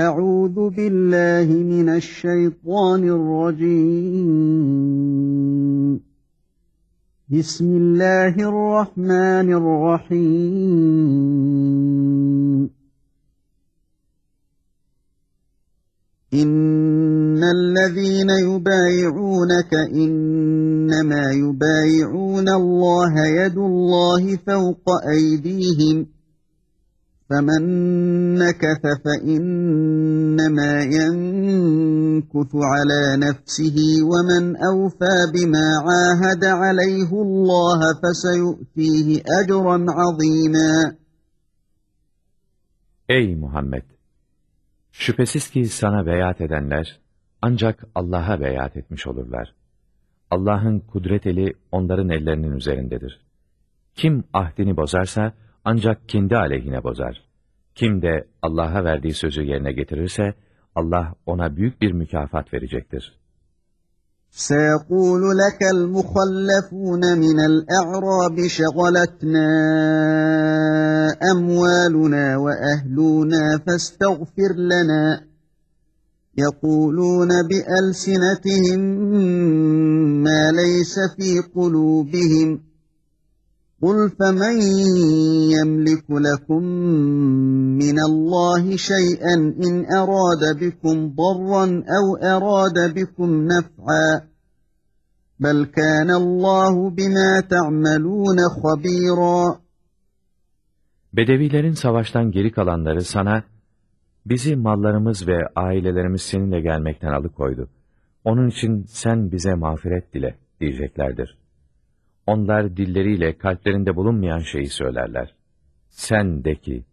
أعوذ بالله من الشيطان الرجيم. بسم الله الرحمن الرحيم. إن الذين يبايعونك إنما يبايعون الله يد الله فوق أيديهم فمن نكث فإنما ينكث على نفسه ومن أوفى بما عاهد عليه الله فسيؤتيه أجرا عظيما Ey Muhammed! Şüphesiz ki sana beyat edenler, ancak Allah'a beyat etmiş olurlar. Allah'ın kudret eli onların ellerinin üzerindedir. Kim ahdini bozarsa, ancak kendi aleyhine bozar. Kim de Allah'a verdiği sözü yerine getirirse, Allah ona büyük bir mükafat verecektir. سيقول لك المخلفون من الأعراب شغلتنا أموالنا وأهلنا فاستغفر لنا يقولون بألسنتهم ما ليس في قلوبهم قل فمن يملك لكم من الله شيئا إن أراد بكم ضرا أو أراد بكم نفعا بل كان الله بما تعملون خبيرا Bedevilerin savaştan geri kalanları sana, bizi mallarımız ve ailelerimiz seninle gelmekten alıkoydu. Onun için sen bize mağfiret dile diyeceklerdir. Onlar dilleriyle kalplerinde bulunmayan şeyi söylerler. Sen de ki,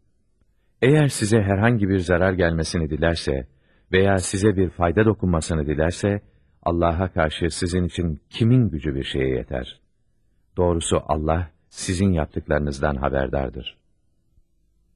eğer size herhangi bir zarar gelmesini dilerse veya size bir fayda dokunmasını dilerse, Allah'a karşı sizin için kimin gücü bir şeye yeter? Doğrusu Allah sizin yaptıklarınızdan haberdardır.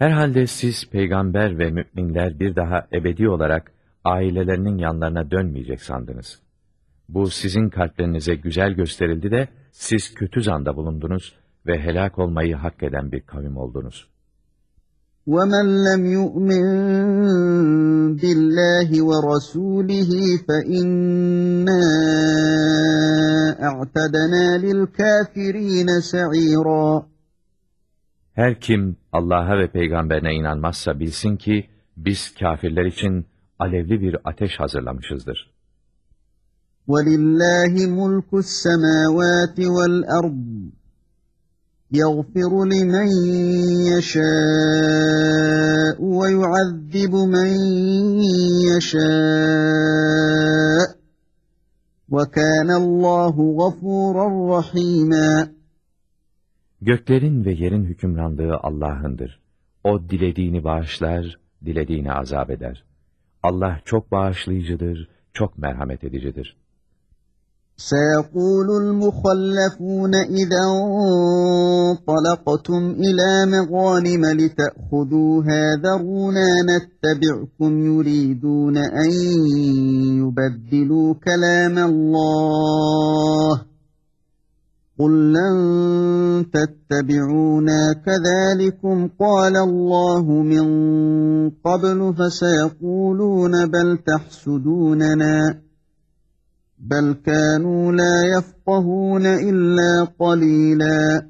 Herhalde siz peygamber ve müminler bir daha ebedi olarak ailelerinin yanlarına dönmeyecek sandınız. Bu sizin kalplerinize güzel gösterildi de siz kötü zanda bulundunuz ve helak olmayı hak eden bir kavim oldunuz. وَمَنْ لَمْ يُؤْمِنْ بِاللّٰهِ وَرَسُولِهِ فَإِنَّا اَعْتَدَنَا لِلْكَافِر۪ينَ سَعِيرًا Her kim Allah'a ve peygamberine inanmazsa bilsin ki biz kâfirler için alevli bir ateş hazırlamışızdır. وَلِلَّهِ مُلْكُ السَّمَاوَاتِ وَالْأَرْضِ يَغْفِرُ لِمَنْ يَشَاءُ وَيُعَذِّبُ مَنْ يَشَاءُ وَكَانَ اللّٰهُ غَفُورًا رَحِيمًا Göklerin ve yerin hükümranlığı Allah'ındır. O dilediğini bağışlar, dilediğini azap eder. Allah çok bağışlayıcıdır, çok merhamet edicidir. سيقول المخلفون إذا انطلقتم إلى مغانم لتأخذوها ذرونا نتبعكم يريدون أن يبدلوا كلام الله قل لن تتبعونا كذلكم قال الله من قبل فسيقولون بل تحسدوننا بل كانوا لا يفقهون إلا قليلا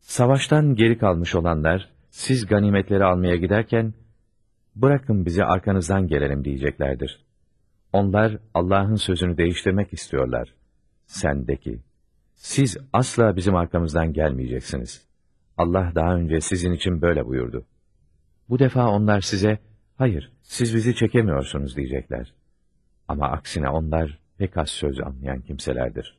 Savaştan geri kalmış olanlar, siz ganimetleri almaya giderken, bırakın bizi arkanızdan gelelim diyeceklerdir. Onlar Allah'ın sözünü değiştirmek istiyorlar. Sendeki, siz asla bizim arkamızdan gelmeyeceksiniz. Allah daha önce sizin için böyle buyurdu. Bu defa onlar size, hayır, siz bizi çekemiyorsunuz diyecekler. Ama aksine onlar pek az söz anlayan kimselerdir.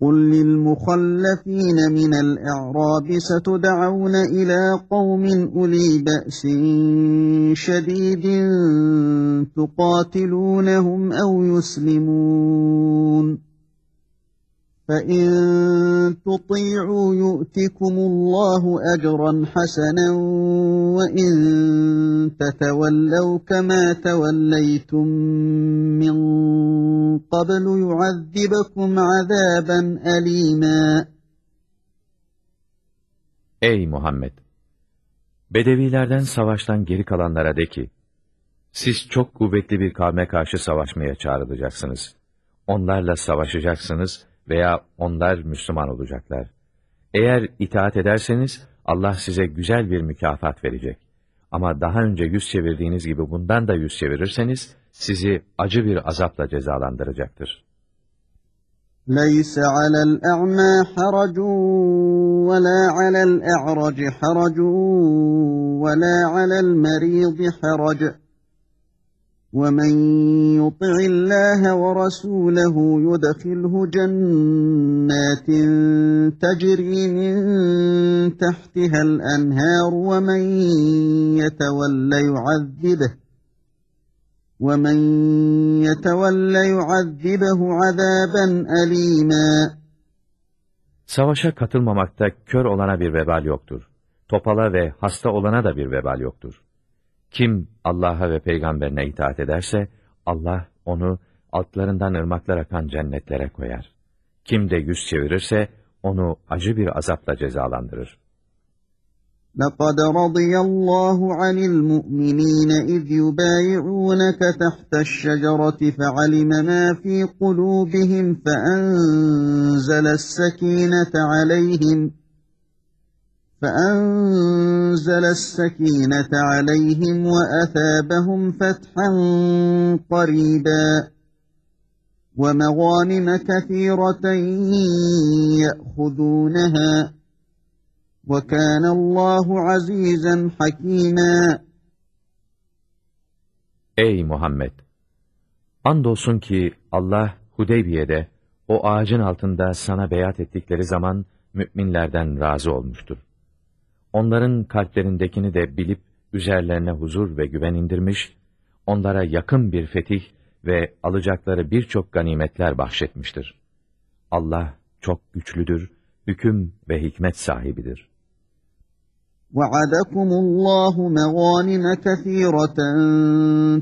قل للمخلفين من الأعراب ستدعون إلى قوم أولي بأس شديد تقاتلونهم أو يسلمون فإن تطيعوا يؤتكم الله أجرا حسنا وإن تتولوا كما توليتم من قبل يعذبكم عذابا أليما Ey Muhammed! Bedevilerden savaştan geri kalanlara de ki, siz çok kuvvetli bir kavme karşı savaşmaya çağrılacaksınız. Onlarla savaşacaksınız veya onlar Müslüman olacaklar. Eğer itaat ederseniz Allah size güzel bir mükafat verecek. Ama daha önce yüz çevirdiğiniz gibi bundan da yüz çevirirseniz sizi acı bir azapla cezalandıracaktır. ليس على الأعمى حرج ولا على الأعرج حرج ولا على المريض حرج ومن يطع الله ورسوله يدخله جنات تجري من تحتها الأنهار ومن يتولى يعذبه ومن يتولى يعذبه عذابا أليما Savaşa katılmamakta kör olana bir vebal yoktur. Topala ve hasta olana da bir vebal yoktur. Kim Allah'a ve peygamberine itaat ederse, Allah onu altlarından ırmaklar akan cennetlere koyar. Kim de yüz çevirirse, onu acı bir azapla cezalandırır. لقد رضي الله عن المؤمنين إذ يبايعونك تحت الشجرة فعلم ما في قلوبهم فأنزل السكينة عليهم فأنزل السكينة عليهم وأثابهم فتحا قريبا ومغانم كثيرة يأخذونها وَكَانَ اللّٰهُ عَز۪يزًا حَك۪يمًا Ey Muhammed! Andolsun ki Allah Hudeybiye'de o ağacın altında sana beyat ettikleri zaman müminlerden razı olmuştur. Onların kalplerindekini de bilip üzerlerine huzur ve güven indirmiş, onlara yakın bir fetih ve alacakları birçok ganimetler bahşetmiştir. Allah çok güçlüdür, hüküm ve hikmet sahibidir. وعدكم الله مغانم كثيرة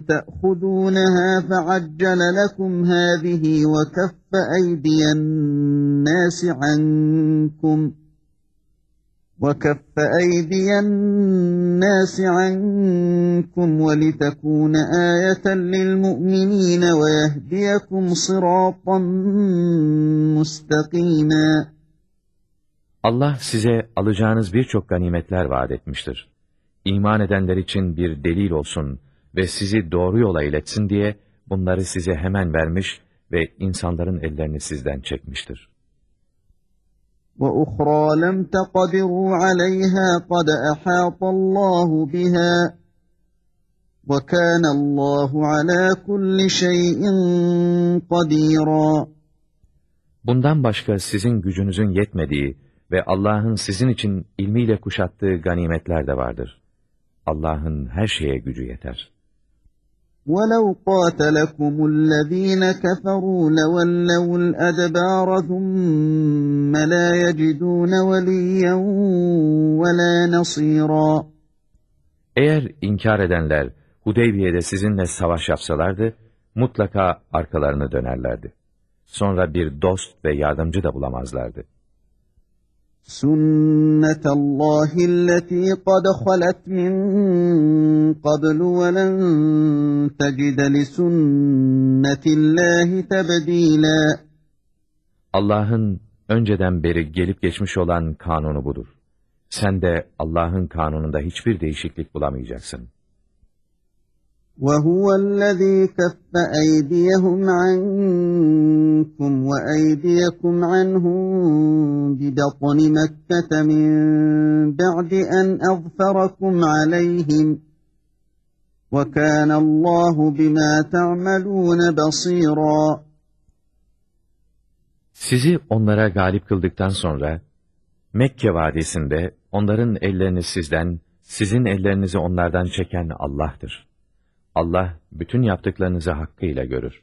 تأخذونها فعجل لكم هذه وكف أيدي الناس عنكم وكف أيدي الناس عنكم ولتكون آية للمؤمنين ويهديكم صراطا مستقيما Allah size alacağınız birçok ganimetler vaat etmiştir. İman edenler için bir delil olsun ve sizi doğru yola iletsin diye bunları size hemen vermiş ve insanların ellerini sizden çekmiştir. وَأُخْرَى لَمْ تَقَدِرُوا عَلَيْهَا قَدْ أَحَاطَ اللّٰهُ بِهَا وَكَانَ اللّٰهُ عَلَى كُلِّ شَيْءٍ قَدِيرًا Bundan başka sizin gücünüzün yetmediği ve Allah'ın sizin için ilmiyle kuşattığı ganimetler de vardır. Allah'ın her şeye gücü yeter. وَلَوْ قَاتَلَكُمُ الَّذ۪ينَ كَفَرُوا لَوَلَّوُا الْأَدْبَارَ ثُمَّ لَا يَجِدُونَ وَلِيًّا وَلَا نَصِيرًا Eğer inkar edenler Hudeybiye'de sizinle savaş yapsalardı, mutlaka arkalarını dönerlerdi. Sonra bir dost ve yardımcı da bulamazlardı. سُنَّةَ اللّٰهِ الَّتِي قَدْ خَلَتْ مِنْ قَبْلُ وَلَنْ تَجِدَ لِسُنَّةِ اللّٰهِ تَبْد۪يلًا Allah'ın önceden beri gelip geçmiş olan kanunu budur. Sen de Allah'ın kanununda hiçbir değişiklik bulamayacaksın. وَهُوَ الَّذ۪ي كَفَّ أَيْدِيَهُمْ عَنْكُمْ وَأَيْدِيَكُمْ عَنْهُمْ بِبَطْنِ مَكَّةَ مِنْ بَعْدِ أَنْ أَظْفَرَكُمْ عَلَيْهِمْ وَكَانَ اللّٰهُ بِمَا تَعْمَلُونَ بَصِيرًا Sizi onlara galip kıldıktan sonra, Mekke vadisinde onların ellerini sizden, sizin ellerinizi onlardan çeken Allah'tır. Allah bütün yaptıklarınızı hakkıyla görür.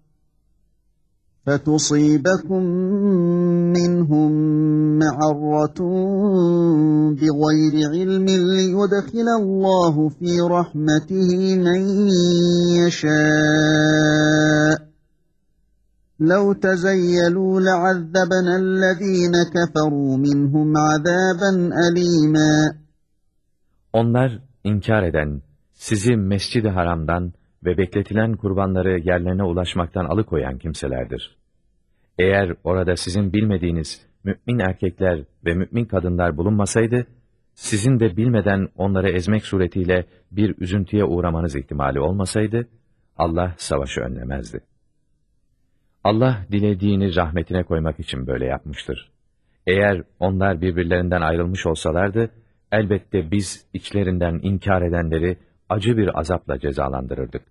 فتصيبكم منهم معرة بغير علم ليدخل الله في رحمته من يشاء لو تزيلوا لعذبنا الذين كفروا منهم عذابا أليما. Onlar inkar eden, sizi mescid-i haramdan ve bekletilen kurbanları yerlerine ulaşmaktan alıkoyan kimselerdir. Eğer orada sizin bilmediğiniz mümin erkekler ve mümin kadınlar bulunmasaydı, sizin de bilmeden onları ezmek suretiyle bir üzüntüye uğramanız ihtimali olmasaydı, Allah savaşı önlemezdi. Allah dilediğini rahmetine koymak için böyle yapmıştır. Eğer onlar birbirlerinden ayrılmış olsalardı, elbette biz içlerinden inkar edenleri acı bir azapla cezalandırırdık.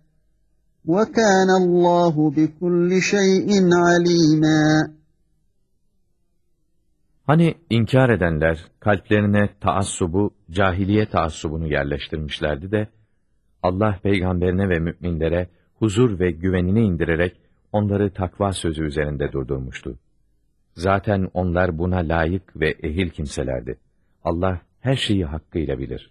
وَكَانَ اللّٰهُ بِكُلِّ شَيْءٍ عَلِيمًا Hani inkar edenler kalplerine taassubu, cahiliye taassubunu yerleştirmişlerdi de, Allah peygamberine ve müminlere huzur ve güvenini indirerek onları takva sözü üzerinde durdurmuştu. Zaten onlar buna layık ve ehil kimselerdi. Allah her şeyi hakkıyla bilir.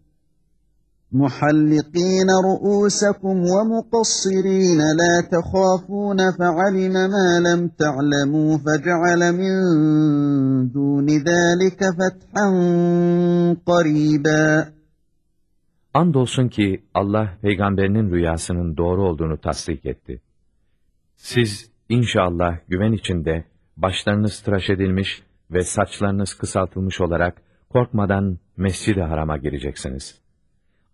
محلقين رؤوسكم ومقصرين لا تخافون فعلم ما لم تعلموا فجعل من دون ذلك فتحا قريبا Andolsun ki Allah peygamberinin rüyasının doğru olduğunu tasdik etti. Siz inşallah güven içinde başlarınız tıraş edilmiş ve saçlarınız kısaltılmış olarak korkmadan mescid-i harama gireceksiniz.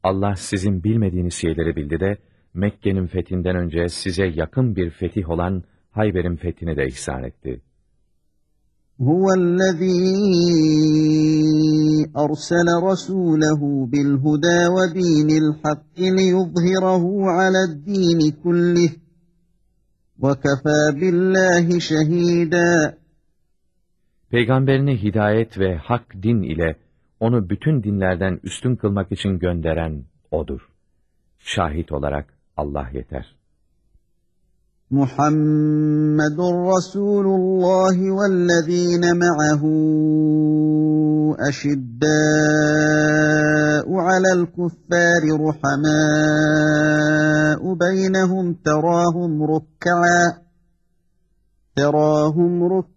Allah sizin bilmediğiniz şeyleri bildi de Mekke'nin fethinden önce size yakın bir fetih olan Hayber'in fethini de ihsan etti. هو الذي أرسل رسوله بالهدى ودين الحق ليظهره على الدين كله وكفى بالله شهيدا Peygamberini hidayet ve hak din ile onu bütün dinlerden üstün kılmak için gönderen O'dur. Şahit olarak Allah yeter. Muhammedun Resulullah vellezine ma'ahu eşiddâ'u alel kuffâri ruhamâ'u beynehum terâhum rukka'a terâhum rukka'a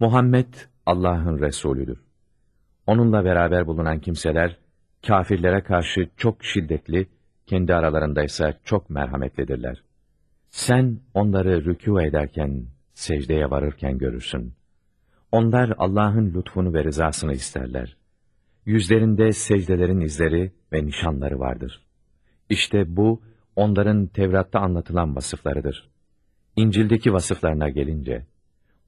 Muhammed Allah'ın Resulüdür. Onunla beraber bulunan kimseler, kafirlere karşı çok şiddetli, kendi aralarında ise çok merhametlidirler. Sen onları rükû ederken, secdeye varırken görürsün. Onlar Allah'ın lütfunu ve rızasını isterler. Yüzlerinde secdelerin izleri ve nişanları vardır. İşte bu, onların Tevrat'ta anlatılan vasıflarıdır. İncil'deki vasıflarına gelince,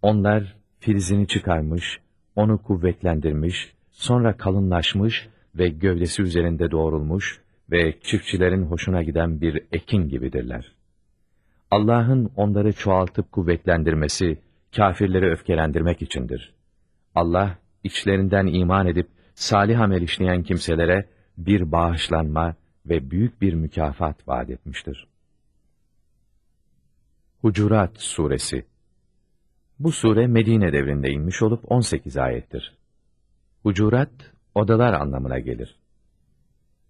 onlar filizini çıkarmış, onu kuvvetlendirmiş, sonra kalınlaşmış ve gövdesi üzerinde doğrulmuş ve çiftçilerin hoşuna giden bir ekin gibidirler. Allah'ın onları çoğaltıp kuvvetlendirmesi, kafirleri öfkelendirmek içindir. Allah, içlerinden iman edip salih amel işleyen kimselere bir bağışlanma ve büyük bir mükafat vaat etmiştir. Hucurat Suresi Bu sure Medine devrinde inmiş olup 18 ayettir. Hucurat, odalar anlamına gelir.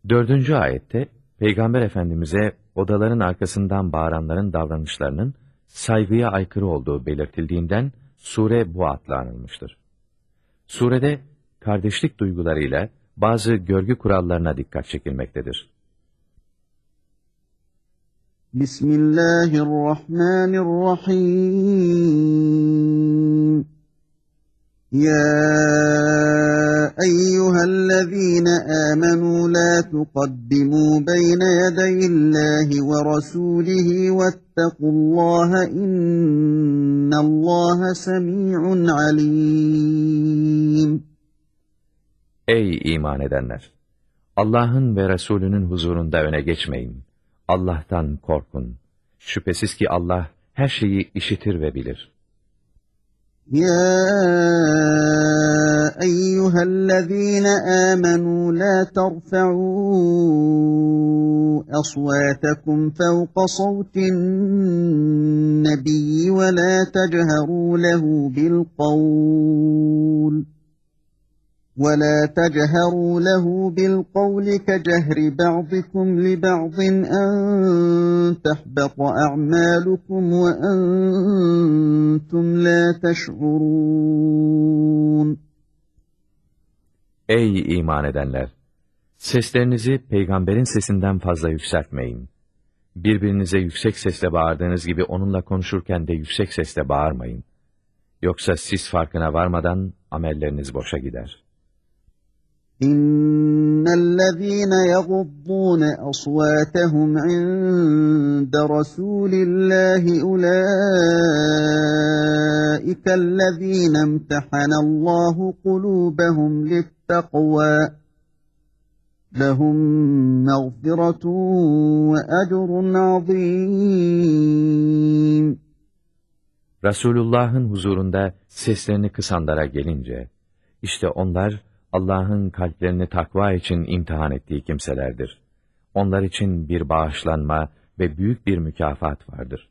Dördüncü ayette, Peygamber Efendimiz'e odaların arkasından bağıranların davranışlarının saygıya aykırı olduğu belirtildiğinden sure bu adla anılmıştır. Surede kardeşlik duygularıyla bazı görgü kurallarına dikkat çekilmektedir. بسم الله الرحمن الرحيم. يا أيها الذين آمنوا لا تقدموا بين يدي الله ورسوله واتقوا الله إن الله سميع عليم. اي ايمان edenler! الله ve Resulü'nün huzurunda öne geçmeyin. Allah'tan korkun. Şüphesiz ki Allah her şeyi işitir ve bilir. يا أيها الذين آمنوا لا ترفعوا أصواتكم فوق صوت النبي ولا تجهروا له بالقول ولا تجهروا له بالقول كجهر بعضكم لبعض أن تحبط أعمالكم وأنتم لا تشعرون Ey iman edenler! Seslerinizi peygamberin sesinden fazla yükseltmeyin. Birbirinize yüksek sesle bağırdığınız gibi onunla konuşurken de yüksek sesle bağırmayın. Yoksa siz farkına varmadan amelleriniz boşa gider.'' إن الذين يغضون أصواتهم عند رسول الله أولئك الذين امتحن الله قلوبهم للتقوى لهم مغفرة وأجر عظيم Resulullah'ın huzurunda seslerini kısanlara gelince, işte onlar, Allah'ın kalplerini takva için imtihan ettiği kimselerdir. Onlar için bir bağışlanma ve büyük bir mükafat vardır.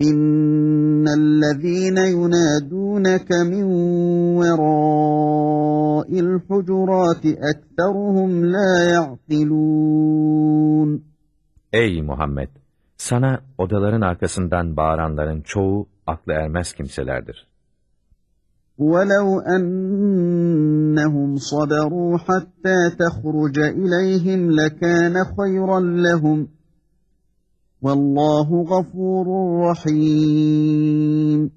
İnnellezîne yunâdûneke min verâil hucurâti ekteruhum lâ ya'qilûn. Ey Muhammed! Sana odaların arkasından bağıranların çoğu aklı ermez kimselerdir. وَلَوْ أَنَّهُمْ صَبَرُوا حَتَّى تَخْرُجَ إِلَيْهِمْ لَكَانَ خَيْرًا لَهُمْ وَاللّٰهُ غَفُورٌ رَحِيمٌ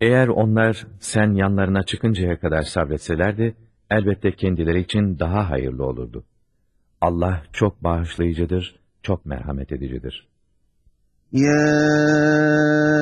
Eğer onlar sen yanlarına çıkıncaya kadar sabretselerdi, elbette kendileri için daha hayırlı olurdu. Allah çok bağışlayıcıdır, çok merhamet edicidir. يا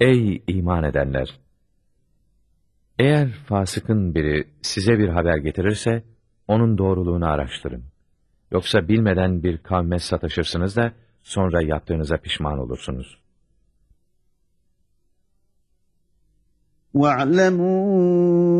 Ey iman edenler! Eğer fasıkın biri size bir haber getirirse, onun doğruluğunu araştırın. Yoksa bilmeden bir kavme sataşırsınız da, sonra yaptığınıza pişman olursunuz. واعلموا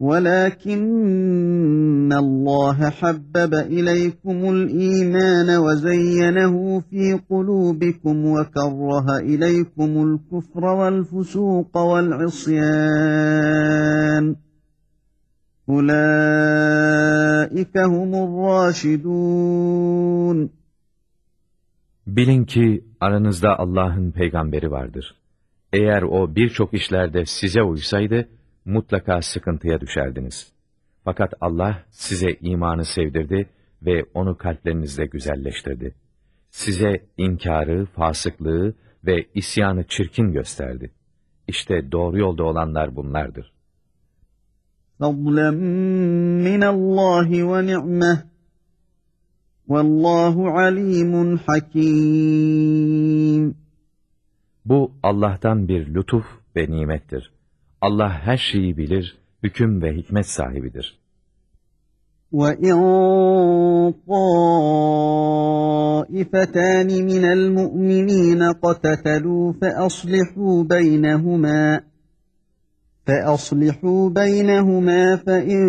ولكن الله حبب إليكم الإيمان وزينه في قلوبكم وكره إليكم الكفر والفسوق والعصيان أولئك هم الراشدون Bilin ki aranızda Allah'ın peygamberi vardır. Eğer o birçok işlerde size uysaydı, mutlaka sıkıntıya düşerdiniz. Fakat Allah size imanı sevdirdi ve onu kalplerinizde güzelleştirdi. Size inkarı, fasıklığı ve isyanı çirkin gösterdi. İşte doğru yolda olanlar bunlardır. فضلا من الله ونعمه والله عليم حكيم Bu Allah'tan bir lütuf ve nimettir. Allah her şeyi bilir, hüküm ve hikmet sahibidir. وَإِنْ طَائِفَتَانِ مِنَ الْمُؤْمِنِينَ قَتَتَلُوا فَأَصْلِحُوا بَيْنَهُمَا فَأَصْلِحُوا بَيْنَهُمَا فَإِنْ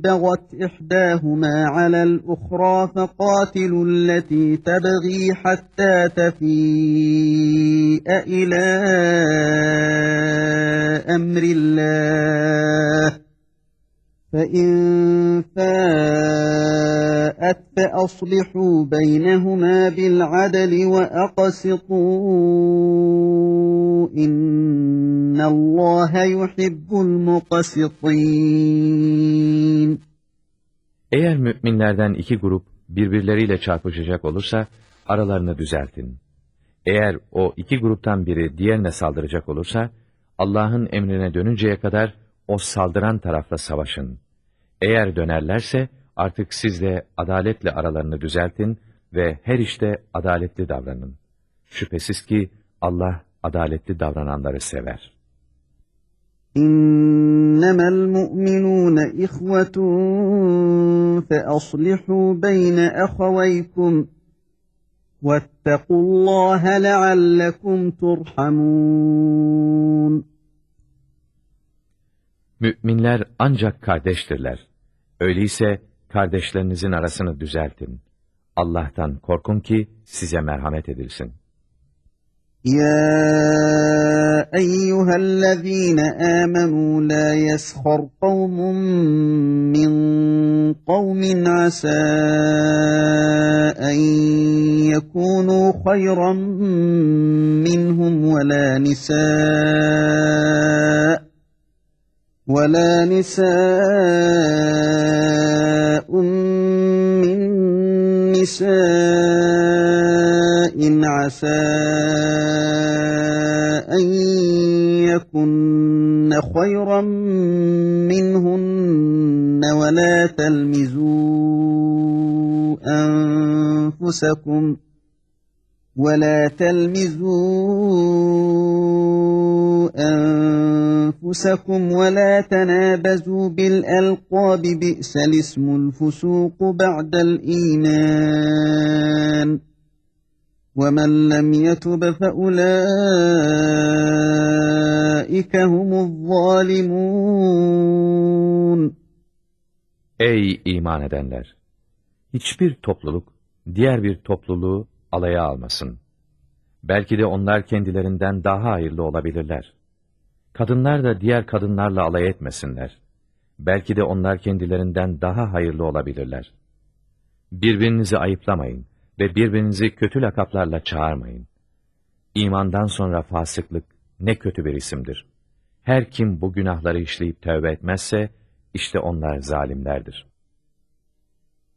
بَغَتْ إِحْدَاهُمَا عَلَى الْأُخْرَى فَقَاتِلُوا الَّتِي تَبْغِي حَتَّى تَفِيءَ إِلَى أَمْرِ اللَّهِ. فَإِنْ فَاءَتْ فَأَصْلِحُوا بَيْنَهُمَا بِالْعَدْلِ وَأَقْسِطُوا إِنَّ اللَّهَ يُحِبُّ الْمُقْسِطِينَ Eğer müminlerden iki grup birbirleriyle çarpışacak olursa, aralarını düzeltin. Eğer o iki gruptan biri diğerine saldıracak olursa, Allah'ın emrine dönünceye kadar o saldıran tarafla savaşın. Eğer dönerlerse, artık siz de adaletle aralarını düzeltin ve her işte adaletli davranın. Şüphesiz ki Allah adaletli davrananları sever. إنما المؤمنون إخوة فأصلحوا بين أخويكم واتقوا الله لعلكم ترحمون Müminler ancak kardeştirler. Öyleyse kardeşlerinizin arasını düzeltin. Allah'tan korkun ki size merhamet edilsin. يا أيها الذين آمنوا لا يسخر قوم من قوم عسى أن يكونوا خيرا منهم ولا نساء ولا نساء نساء عسى أن يكن خيرا منهن ولا تلمزوا أنفسكم ولا تلمزوا أنفسكم ولا تنابزوا بالألقاب بئس الاسم الفسوق بعد الإيمان ومن لم يتب فأولئك هم الظالمون Ey iman edenler! Hiçbir topluluk, diğer bir topluluğu alaya almasın. Belki de onlar kendilerinden daha hayırlı olabilirler. Kadınlar da diğer kadınlarla alay etmesinler. Belki de onlar kendilerinden daha hayırlı olabilirler. Birbirinizi ayıplamayın ve birbirinizi kötü lakaplarla çağırmayın. İmandan sonra fasıklık ne kötü bir isimdir. Her kim bu günahları işleyip tövbe etmezse, işte onlar zalimlerdir.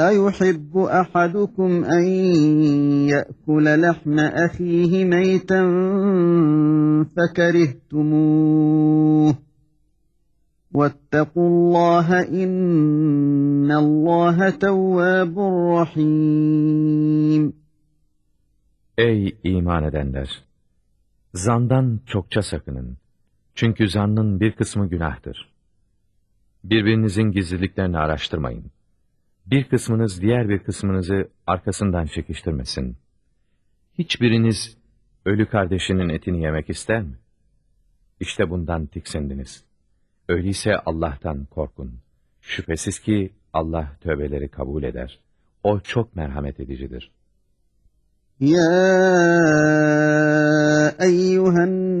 أيحب أحدكم أن يأكل لحم أخيه ميتا فكرهتموه واتقوا الله إن الله تواب رحيم Ey iman edenler! Zandan çokça sakının. Çünkü zannın bir kısmı günahtır. Birbirinizin gizliliklerini araştırmayın. bir kısmınız diğer bir kısmınızı arkasından çekiştirmesin. Hiçbiriniz ölü kardeşinin etini yemek ister mi? İşte bundan tiksindiniz. Öyleyse Allah'tan korkun. Şüphesiz ki Allah tövbeleri kabul eder. O çok merhamet edicidir. Ya eyyühen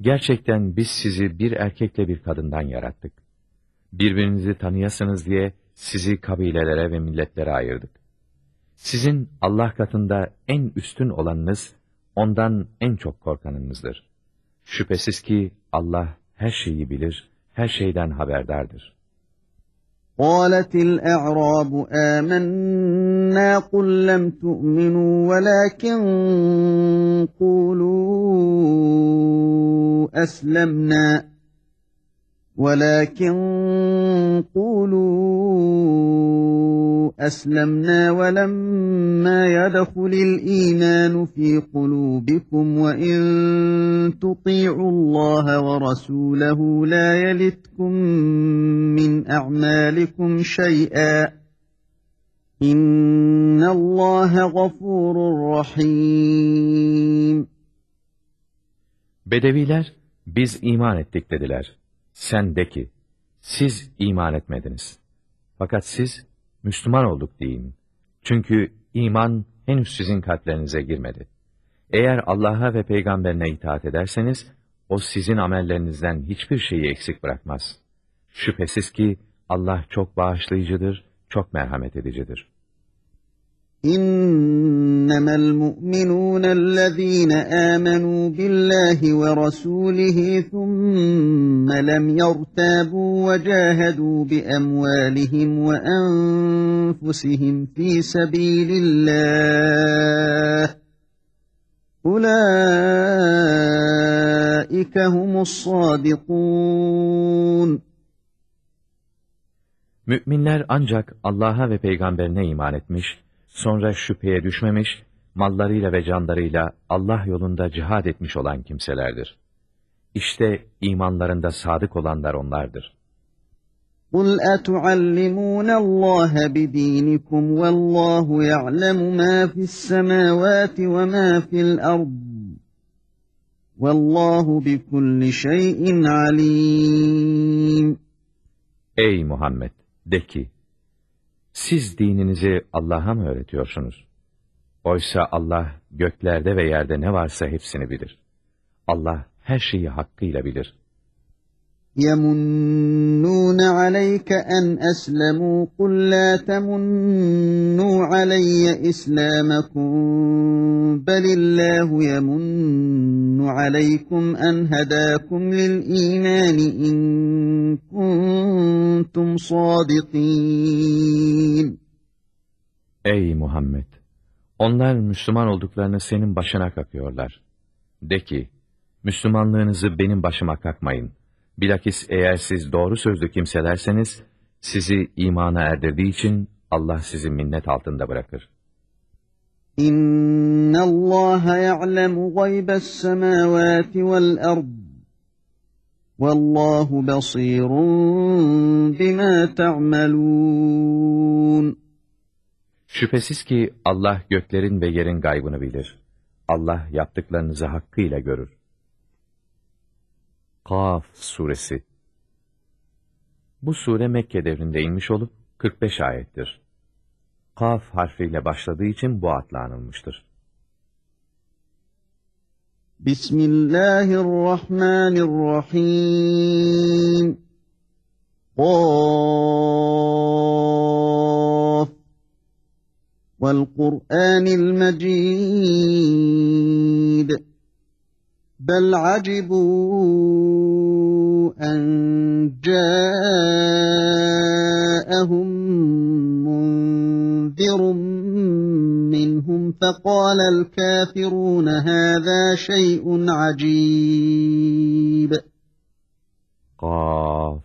Gerçekten biz sizi bir erkekle bir kadından yarattık. Birbirinizi tanıyasınız diye sizi kabilelere ve milletlere ayırdık. Sizin Allah katında en üstün olanınız, ondan en çok korkanınızdır. Şüphesiz ki Allah her şeyi bilir, her şeyden haberdardır. قالت الأعراب آمنا قل لم تؤمنوا ولكن قولوا أسلمنا ولكن قولوا أسلمنا ولما يدخل الإيمان في قلوبكم وإن تطيعوا الله ورسوله لا يلتكم من أعمالكم شيئا إن الله غفور رحيم Bedeviler, biz iman ettik dediler. Sen de ki, siz iman etmediniz. Fakat siz, Müslüman olduk deyin. Çünkü iman henüz sizin kalplerinize girmedi. Eğer Allah'a ve peygamberine itaat ederseniz, o sizin amellerinizden hiçbir şeyi eksik bırakmaz. Şüphesiz ki Allah çok bağışlayıcıdır, çok merhamet edicidir. إنما المؤمنون الذين آمنوا بالله ورسوله ثم لم يرتابوا وجاهدوا بأموالهم وأنفسهم في سبيل الله أولئك هم الصادقون. Müminler ancak Allah'a ve peygamberine iman etmiş, sonra şüpheye düşmemiş, mallarıyla ve canlarıyla Allah yolunda cihad etmiş olan kimselerdir. İşte imanlarında sadık olanlar onlardır. قُلْ أَتُعَلِّمُونَ اللّٰهَ بِد۪ينِكُمْ وَاللّٰهُ يَعْلَمُ مَا فِي السَّمَاوَاتِ وَمَا فِي الْأَرْضِ وَاللّٰهُ بِكُلِّ شَيْءٍ عَلِيمٌ Ey Muhammed! De ki, siz dininizi Allah'a mı öğretiyorsunuz? Oysa Allah göklerde ve yerde ne varsa hepsini bilir. Allah her şeyi hakkıyla bilir. يَمُنُّونَ عَلَيْكَ أَنْ أَسْلَمُوا قُلْ لَا تَمُنُّوا عَلَيَّ إِسْلَامَكُمْ بَلِ اللَّهُ يَمُنُّ عَلَيْكُمْ أَنْ هَدَاكُمْ لِلْإِيمَانِ إِن كُنتُمْ صَادِقِينَ Ey Muhammed! Onlar Müslüman olduklarını senin başına kakıyorlar. De ki, Müslümanlığınızı benim başıma kakmayın. Bilakis eğer siz doğru sözlü kimselerseniz, sizi imana erdirdiği için Allah sizi minnet altında bırakır. İnna Allah ya'lemu gaybes semavati vel ard. Vallahu basirun bima ta'malun. Şüphesiz ki Allah göklerin ve yerin gaybını bilir. Allah yaptıklarınızı hakkıyla görür. Kaf suresi Bu sure Mekke devrinde inmiş olup 45 ayettir. Kaf harfiyle başladığı için bu adla anılmıştır. Bismillahirrahmanirrahim. Kaf vel Kur'anil Mecid. Bel acibu en ca'ahum منذر منهم فقال الكافرون هذا شيء عجيب Kaf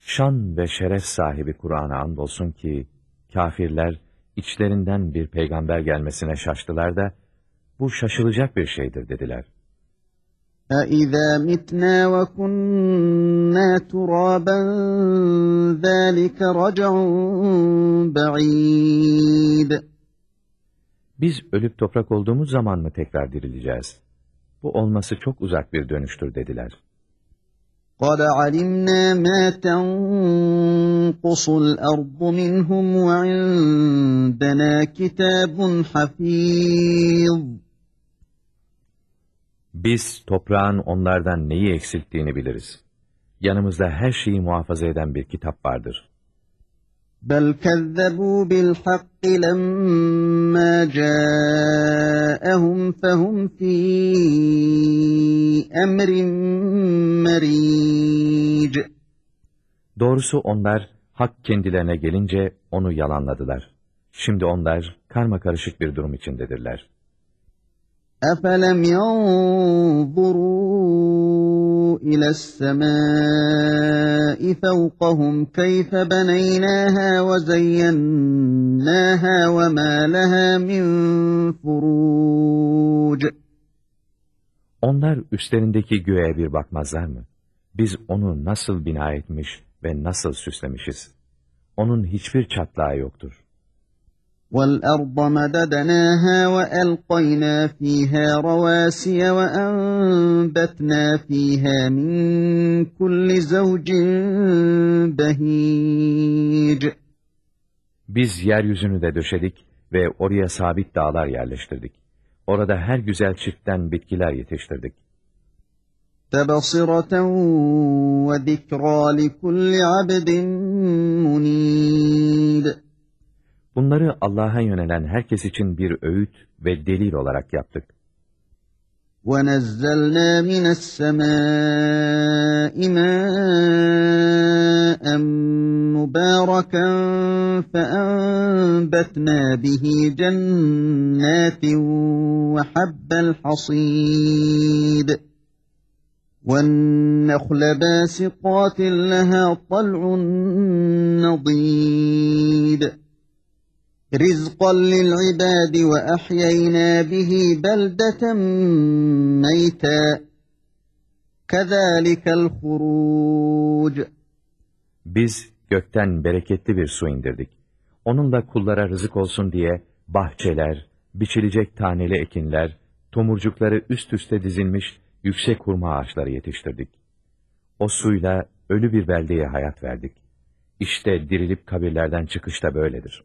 Şan ve şeref sahibi Kur'an'a andolsun ki, kafirler içlerinden bir peygamber gelmesine şaştılar da, bu şaşılacak bir şeydir dediler. أَإِذَا مِتْنَا وَكُنَّا تُرَابًا ذَٰلِكَ رَجْعٌ بَعِيدٌ Biz ölüp toprak olduğumuz zaman mı tekrar dirileceğiz? Bu olması çok uzak bir dönüştür dediler. قَدْ عَلِمْنَا مَا تَنْقُصُ الْأَرْضُ مِنْهُمْ وَعِنْدَنَا كِتَابٌ حَفِيظٌ Biz toprağın onlardan neyi eksilttiğini biliriz. Yanımızda her şeyi muhafaza eden bir kitap vardır. بَلْ كَذَّبُوا بِالْحَقِّ لَمَّا جَاءَهُمْ فَهُمْ فِي أَمْرٍ مَرِيجٍ Doğrusu onlar hak kendilerine gelince onu yalanladılar. Şimdi onlar karma karışık bir durum içindedirler. أَفَلَمْ يَنْظُرُوا إِلَى السَّمَاءِ فَوْقَهُمْ كَيْفَ بَنَيْنَاهَا وَزَيَّنَّاهَا وَمَا لَهَا مِنْ فُرُوجٍ Onlar üstlerindeki göğe bir bakmazlar mı? Biz onu nasıl bina etmiş ve nasıl süslemişiz? Onun hiçbir çatlağı yoktur. وَالْأَرْضَ مَدَدْنَاهَا وَأَلْقَيْنَا فِيهَا رَوَاسِيَ وَأَنبَتْنَا فِيهَا مِنْ كُلِّ زَوْجٍ بَهِيجٍ Biz yeryüzünü de döşedik ve oraya sabit dağlar yerleştirdik. Orada her güzel çiftten bitkiler yetiştirdik. تَبَصِرَةً وَذِكْرَى لِكُلِّ عَبْدٍ مُنِيبٍ Bunları Allah'a yönelen herkes için bir öğüt ve delil olarak yaptık. وَنَزَّلْنَا مِنَ السَّمَاءِ مَاءً مُبَارَكًا فَأَنبَتْنَا بِهِ جَنَّاتٍ وَحَبَّ الْحَصِيدِ وَالنَّخْلَ بَاسِقَاتٍ لَهَا طَلْعٌ نَضِيدٌ رِزْقًا لِلْعِبَادِ وَأَحْيَيْنَا بِهِ بَلْدَةً مَيْتًا كَذَٰلِكَ الْخُرُوجُ Biz gökten bereketli bir su indirdik. Onunla kullara rızık olsun diye bahçeler, biçilecek taneli ekinler, tomurcukları üst üste dizilmiş yüksek hurma ağaçları yetiştirdik. O suyla ölü bir beldeye hayat verdik. İşte dirilip kabirlerden çıkış da böyledir.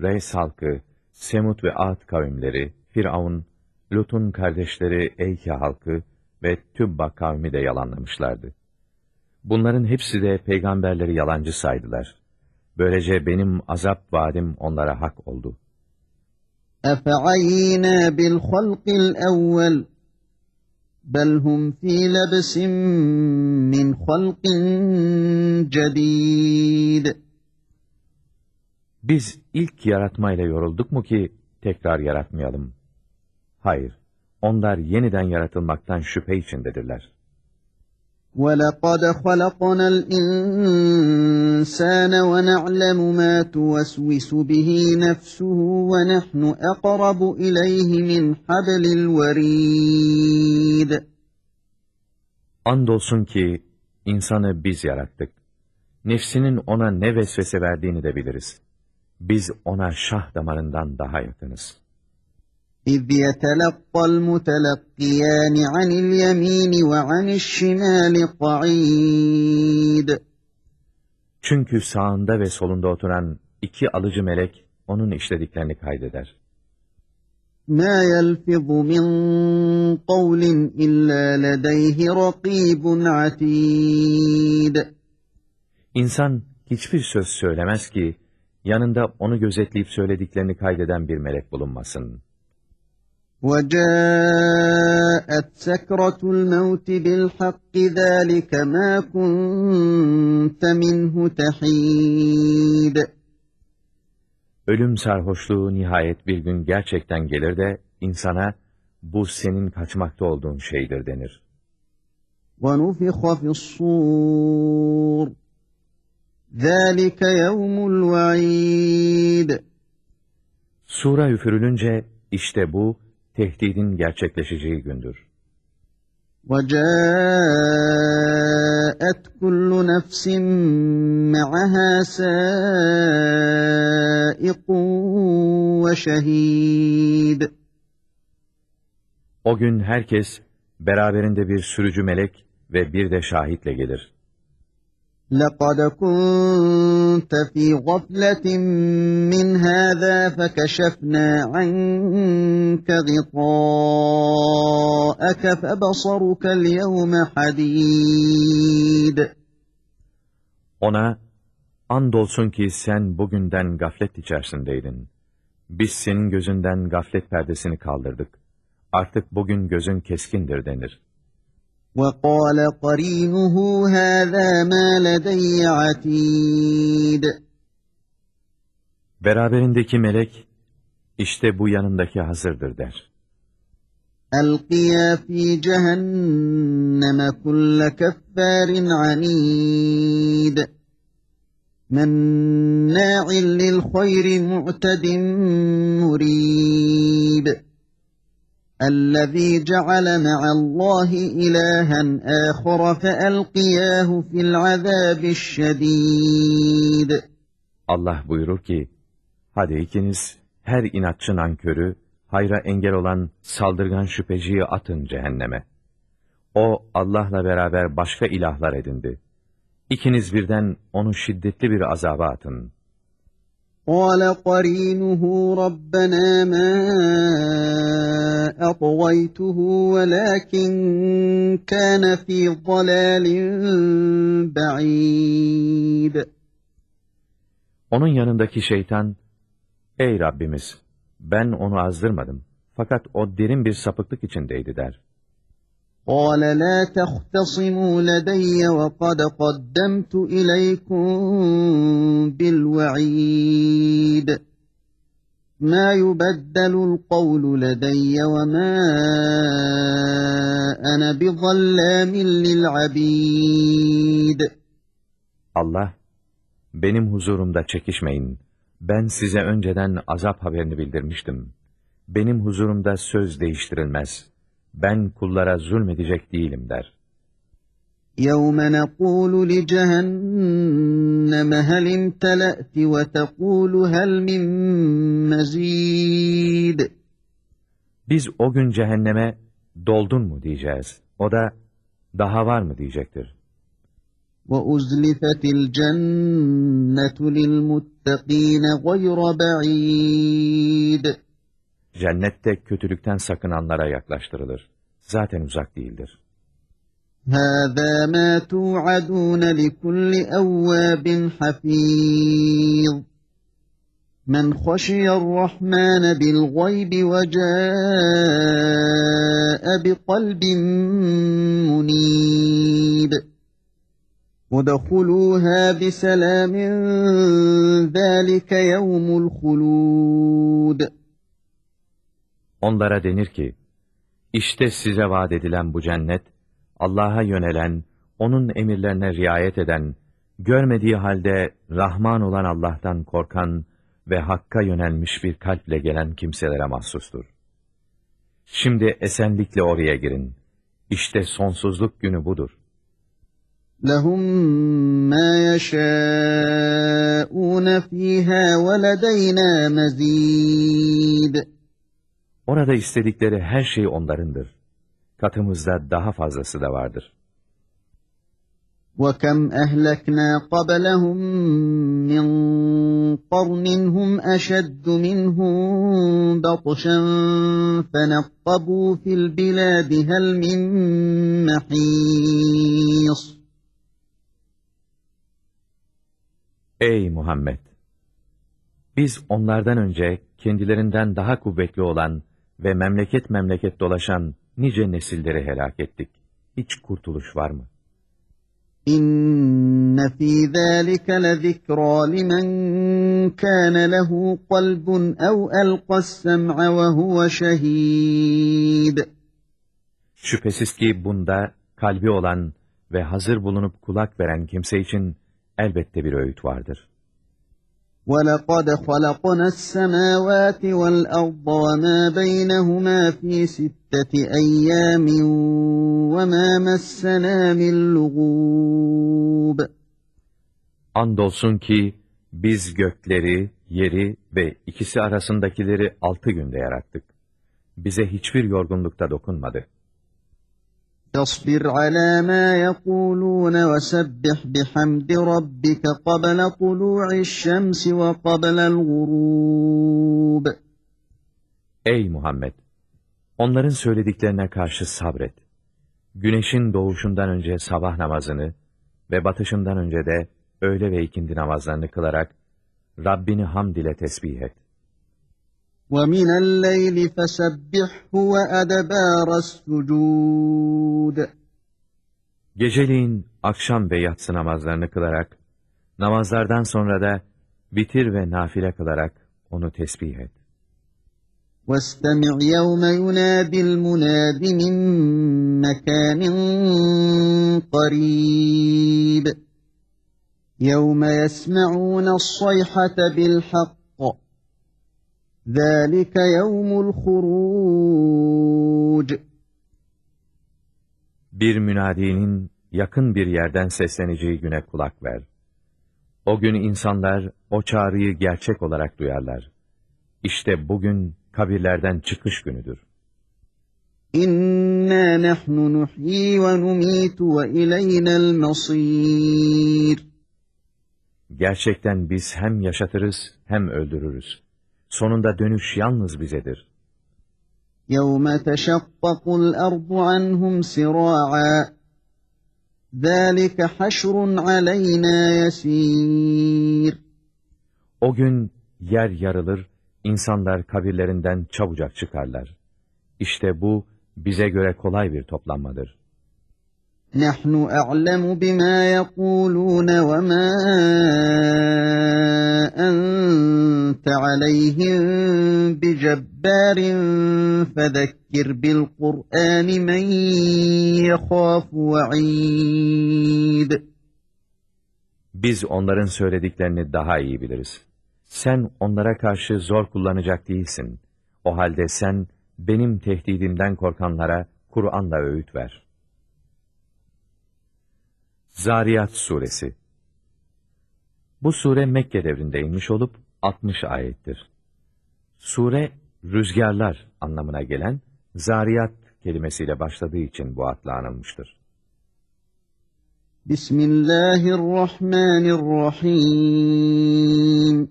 Reys halkı, Semut ve Ad kavimleri, Firavun, Lut'un kardeşleri Eyke halkı ve Tübba kavmi de yalanlamışlardı. Bunların hepsi de peygamberleri yalancı saydılar. Böylece benim azap vaadim onlara hak oldu. أفعينا بالخلق الأول بل هم في لبس من خلق جديد Biz ilk yaratmayla yorulduk mu ki tekrar yaratmayalım? Hayır, onlar yeniden yaratılmaktan şüphe içindedirler. وَلَقَدْ خَلَقْنَا الْإِنسَانَ وَنَعْلَمُ مَا تُوَسْوِسُ بِهِ نَفْسُهُ وَنَحْنُ أَقْرَبُ إِلَيْهِ مِنْ حَبْلِ الْوَرِيدِ Andolsun ki insanı biz yarattık. Nefsinin ona ne vesvese verdiğini de biliriz. Biz ona şah damarından daha yakınız. إِذْ يَتَلَقَّى الْمُتَلَقِّيَانِ عَنِ الْيَمِينِ وَعَنِ الشِّمَالِ قَعِيدٌ Çünkü sağında ve solunda oturan iki alıcı melek onun işlediklerini kaydeder. مَا يَلْفِظُ مِنْ قَوْلٍ إِلَّا لَدَيْهِ رَقِيبٌ عَتِيدٌ İnsan hiçbir söz söylemez ki, yanında onu gözetleyip söylediklerini kaydeden bir melek bulunmasın. وَجَاءَتْ سَكْرَةُ الْمَوْتِ بِالْحَقِّ ذَٰلِكَ مَا كُنْتَ مِنْهُ تَحِيدٌ Ölüm sarhoşluğu nihayet bir gün gerçekten gelir de, insana, bu senin kaçmakta olduğun şeydir denir. وَنُفِخَ فِي الصُّورِ ذَٰلِكَ يَوْمُ الْوَعِيدِ Sura üfürülünce, işte bu, tehdidin gerçekleşeceği gündür. وَجَاءَتْ كُلُّ نَفْسٍ مَعَهَا سَائِقٌ وَشَهِيدٌ O gün herkes, beraberinde bir sürücü melek ve bir de şahitle gelir. لَقَدْ كُنْتَ فِي غَفْلَةٍ مِّنْ هَذَا فَكَشَفْنَا عَنْكَ غِطَاءَكَ فَبَصَرُكَ الْيَوْمَ حَدِيدٌ Ona, andolsun ki sen bugünden gaflet içerisindeydin. Biz senin gözünden gaflet perdesini kaldırdık. Artık bugün gözün keskindir denir. وَقَالَ قَرِينُهُ هَذَا مَا لَدَيَّ عَتِيدٌ Beraberindeki melek, işte bu yanındaki hazırdır der. أَلْقِيَا فِي جَهَنَّمَ كُلَّ كَفَّارٍ عَنِيدٍ مَنَّاعٍ لِلْخَيْرِ مُعْتَدٍ مُرِيبٍ الَّذ۪ي جَعَلَ مَعَ اللّٰهِ إِلَٰهًا آخَرَ فَأَلْقِيَاهُ فِي الْعَذَابِ الشَّد۪يدِ Allah buyurur ki, hadi ikiniz her inatçı nankörü, hayra engel olan saldırgan şüpheciyi atın cehenneme. O Allah'la beraber başka ilahlar edindi. İkiniz birden onu şiddetli bir azaba atın. قَالَ قَرِينُهُ رَبَّنَا مَا أَطْغَيْتُهُ وَلَكِنْ كَانَ فِي ضَلَالٍ بَعِيدٍ Onun yanındaki şeytan, ey Rabbimiz, ben onu azdırmadım. Fakat o derin bir sapıklık içindeydi der. قَالَ لَا تَخْتَصِمُوا لَدَيَّ وَقَدْ قَدَّمْتُ إِلَيْكُمْ بِالْوَعِيدِ مَا يُبَدَّلُ الْقَوْلُ لَدَيَّ وَمَا أَنَا بِظَلَّامٍ لِلْعَبِيدِ Allah, benim huzurumda çekişmeyin. Ben size önceden azap haberini bildirmiştim. Benim huzurumda söz değiştirilmez. Ben kullara zulmedecek değilim der. يَوْمَ نَقُولُ لِجَهَنَّمَ هَلِ امْتَلَأْتِ وَتَقُولُ هَلْ مِنْ مَزِيدٍ Biz o gün cehenneme doldun mu diyeceğiz. O da daha var mı diyecektir. وَأُزْلِفَتِ الْجَنَّةُ لِلْمُتَّقِينَ غَيْرَ بَعِيدٍ Cennette kötülükten sakınanlara yaklaştırılır. Zaten uzak değildir. هذا ما توعدون لكل أواب حفيظ من خشي الرحمن بالغيب وجاء بقلب منيب ادخلوها بسلام ذلك يوم الخلود Onlara denir ki, işte size vaat edilen bu cennet, Allah'a yönelen, O'nun emirlerine riayet eden, görmediği halde Rahman olan Allah'tan korkan ve Hakk'a yönelmiş bir kalple gelen kimselere mahsustur. Şimdi esenlikle oraya girin. İşte sonsuzluk günü budur. لهم ما يشاءون فيها ولدينا مزيد Orada istedikleri her şey onlarındır. Katımızda daha fazlası da vardır. وَكَمْ أَهْلَكْنَا قَبْلَهُمْ مِنْ قَرْنٍ هُمْ أَشَدُّ مِنْهُمْ بَطْشًا فَنَقَّبُوا فِي الْبِلَادِ هَلْ مِنْ مَحِيصٍ Ey Muhammed! Biz onlardan önce kendilerinden daha kuvvetli olan ve memleket memleket dolaşan nice nesilleri helak ettik. Hiç kurtuluş var mı? İnne fî zâlike lezikrâ limen kâne lehu kalbun ev elqas sem'a ve huve şehîd. Şüphesiz ki bunda kalbi olan ve hazır bulunup kulak veren kimse için elbette bir öğüt vardır. وَلَقَدْ خَلَقْنَا السَّمَاوَاتِ وَالْأَرْضَ وَمَا بَيْنَهُمَا فِي سِتَّةِ أَيَّامٍ وَمَا مَسَّنَا مِنْ لُغُوبٍ Andolsun ki biz gökleri, yeri ve ikisi arasındakileri altı günde yarattık. Bize hiçbir yorgunlukta dokunmadı. فاصبر على ما يقولون وسبح بحمد ربك قبل طلوع الشمس وقبل الغروب Ey Muhammed! Onların söylediklerine karşı sabret. Güneşin doğuşundan önce sabah namazını ve batışından önce de öğle ve ikindi namazlarını kılarak Rabbini hamd ile tesbih et. وَمِنَ اللَّيْلِ فَسَبِّحْهُ وَأَدَبَارَ السُّجُودِ Geceliğin akşam ve yatsı namazlarını kılarak, namazlardan sonra da vitir ve nafile kılarak onu tesbih et. وَاسْتَمِعْ يَوْمَ يُنَادِ الْمُنَادِ مِنْ مَكَانٍ قَرِيبٍ يَوْمَ يَسْمَعُونَ الصَّيْحَةَ بِالْحَقِّ ذَٰلِكَ يَوْمُ الْخُرُوجِ Bir münadinin yakın bir yerden sesleneceği güne kulak ver. O gün insanlar o çağrıyı gerçek olarak duyarlar. İşte bugün kabirlerden çıkış günüdür. İnna nahnu nuhyi ve numitu ve ilayna'l masir. Gerçekten biz hem yaşatırız hem öldürürüz. Sonunda dönüş yalnız bizedir. يَوْمَ تَشَقَّقُ الْأَرْضُ عَنْهُمْ سِرَاعًا ذَٰلِكَ حَشْرٌ عَلَيْنَا يَسِيرٌ O gün yer yarılır, insanlar kabirlerinden çabucak çıkarlar. İşte bu bize göre kolay bir toplanmadır. نَحْنُ أَعْلَمُ بِمَا يَقُولُونَ وَمَا أَنْتَ عَلَيْهِمْ بِجَبَّارٍ فَذَكِّرْ بِالْقُرْآنِ مَنْ يَخَافُ وَعِيدٍ Biz onların söylediklerini daha iyi biliriz. Sen onlara karşı zor kullanacak değilsin. O halde sen benim tehdidimden korkanlara Kur'an'la öğüt ver. Zariyat Suresi Bu sure Mekke devrinde inmiş olup 60 ayettir. Sure, rüzgarlar anlamına gelen zariyat kelimesiyle başladığı için bu adla anılmıştır. Bismillahirrahmanirrahim.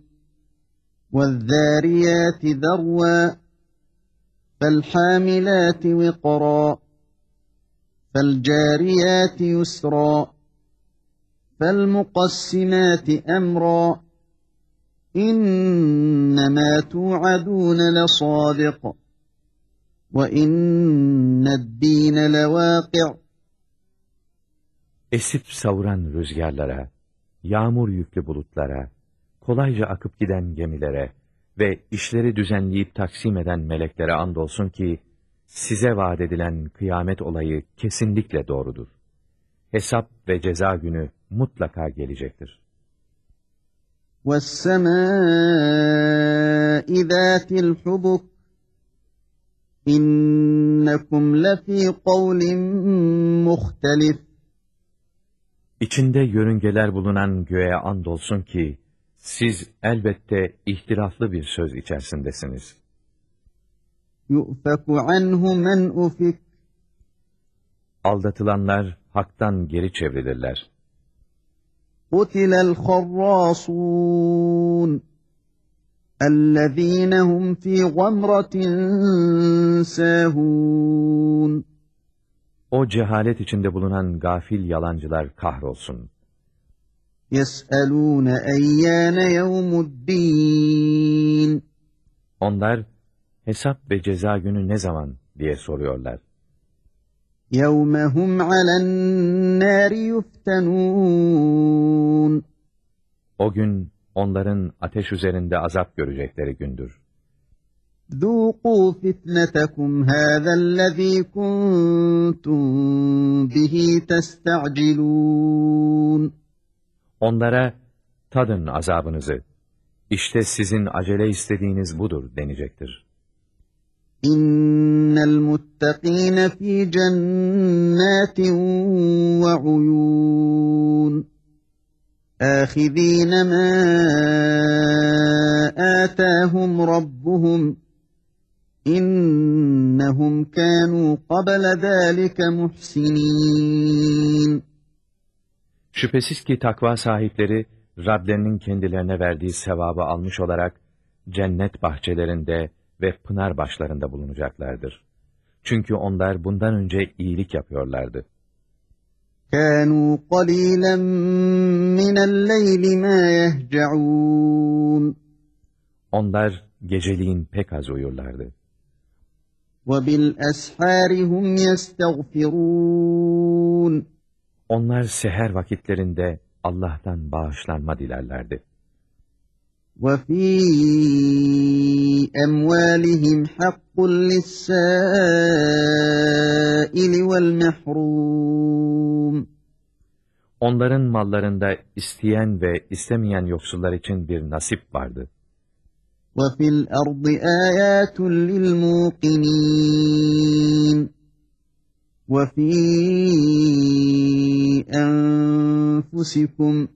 وَالذَّارِيَاتِ ذَرْوًا فَالْحَامِلَاتِ وِقْرًا فالجاريات يسرا فالمقسمات أمرا إنما توعدون لصادق وإن الدين لواقع Esip savuran rüzgarlara, yağmur yüklü bulutlara, kolayca akıp giden gemilere ve işleri düzenleyip taksim eden meleklere andolsun ki, size vaat edilen kıyamet olayı kesinlikle doğrudur. Hesap ve ceza günü mutlaka gelecektir. وَالسَّمَاءِ ذَاتِ الْحُبُكِ إِنَّكُمْ لَفِي قَوْلٍ مُخْتَلِفٍ İçinde yörüngeler bulunan göğe andolsun ki, siz elbette ihtilaflı bir söz içerisindesiniz. يُؤْفَكُ عَنْهُ مَنْ أُفِكَ Aldatılanlar haktan geri çevrilirler. قُتِلَ الْخَرَّاصُونَ الَّذ۪ينَ هُمْ ف۪ي غَمْرَةٍ سَاهُونَ O cehalet içinde bulunan gafil yalancılar kahrolsun. يَسْأَلُونَ اَيَّانَ يَوْمُ الدِّينِ Onlar, hesap ve ceza günü ne zaman diye soruyorlar. يَوْمَ هُمْ عَلَى النَّارِ O gün onların ateş üzerinde azap görecekleri gündür. ذُوقُوا فِتْنَتَكُمْ هَذَا الَّذ۪ي كُنْتُمْ بِهِ Onlara tadın azabınızı, işte sizin acele istediğiniz budur denecektir. İnnel muttakine fi cennetin ve uyun. Ahidine ma atahum rabbuhum. İnnehum kânû qabla dâlike muhsinîn. Şüphesiz ki takva sahipleri Rablerinin kendilerine verdiği sevabı almış olarak cennet bahçelerinde ve pınar başlarında bulunacaklardır. Çünkü onlar bundan önce iyilik yapıyorlardı. كَانُوا قَلِيلًا مِنَ اللَّيْلِ مَا يَهْجَعُونَ Onlar geceliğin pek az uyurlardı. وَبِالْأَسْحَارِ هُمْ يَسْتَغْفِرُونَ Onlar seher vakitlerinde Allah'tan bağışlanma dilerlerdi. وَفِي أَمْوَالِهِمْ حَقٌّ لِلسَّائِلِ وَالْمَحْرُومِ Onların mallarında isteyen ve istemeyen yoksullar için bir nasip vardı. وَفِي الْأَرْضِ آيَاتٌ لِلْمُوقِنِينَ وَفِي أَنفُسِكُمْ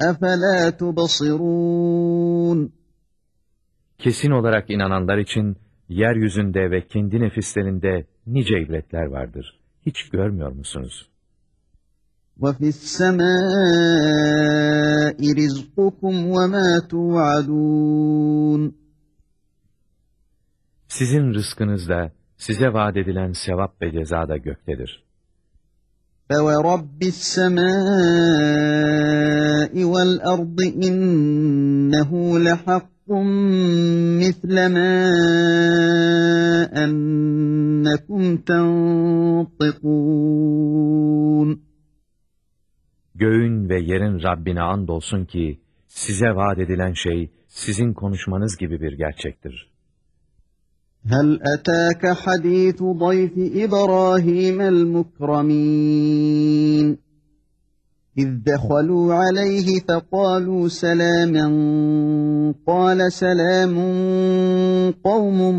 أَفَلَا تُبَصِرُونَ Kesin olarak inananlar için yeryüzünde ve kendi nefislerinde nice ibretler vardır. Hiç görmüyor musunuz? وَفِي السَّمَاءِ رِزْقُكُمْ وَمَا تُوعَدُونَ Sizin rızkınız da, size vaat edilen sevap ve ceza da göktedir. فَوَرَبِّ السَّمَاءِ وَالْأَرْضِ إِنَّهُ لَحَقٌّ مِثْلَ مَا أَنَّكُمْ تَنطِقُونَ Göğün ve yerin Rabbine andolsun ki, size vaat edilen şey, sizin konuşmanız gibi bir gerçektir. هل أتاك حديث ضيف إبراهيم المكرمين إذ دخلوا عليه فقالوا سلاما قال سلام قوم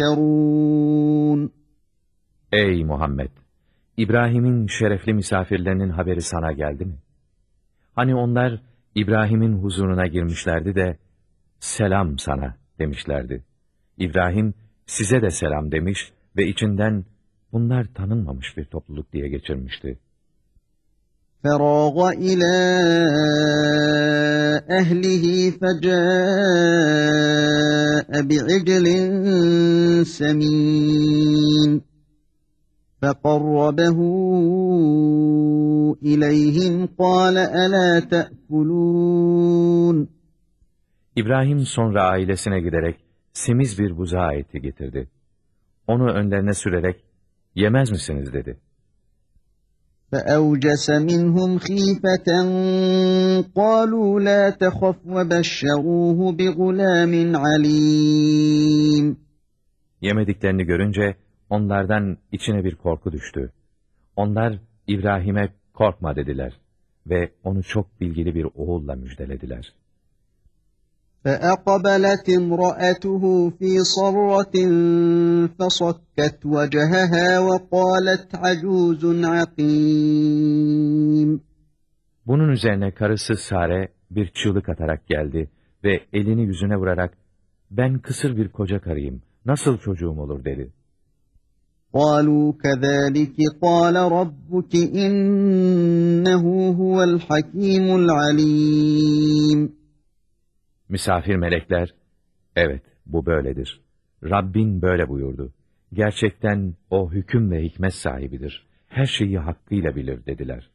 منكرون Ey Muhammed! İbrahim'in şerefli misafirlerinin haberi sana geldi mi? Hani onlar İbrahim'in huzuruna girmişlerdi de, selam sana demişlerdi. İbrahim, size de selam demiş ve içinden bunlar tanınmamış bir topluluk diye geçirmişti. فراغ إلى أهله فجاء بعجل سمين فقربه إليهم قال ألا تأكلون İbrahim sonra ailesine giderek semiz bir buzağı eti getirdi. Onu önlerine sürerek, yemez misiniz dedi. فأوجس منهم خيفة قالوا لا تخف وبشروه بغلام عليم Yemediklerini görünce onlardan içine bir korku düştü. Onlar İbrahim'e korkma dediler ve onu çok bilgili bir oğulla müjdelediler. فأقبلت امرأته في صرة فصكت وجهها وقالت عجوز عقيم Bunun üzerine karısı Sare bir çığlık atarak geldi ve elini yüzüne vurarak ben kısır bir koca karıyım, nasıl çocuğum olur dedi. قالوا كذلك قال ربك إنه هو الحكيم العليم Misafir melekler, evet bu böyledir. Rabbin böyle buyurdu. Gerçekten o hüküm ve hikmet sahibidir. Her şeyi hakkıyla bilir dediler.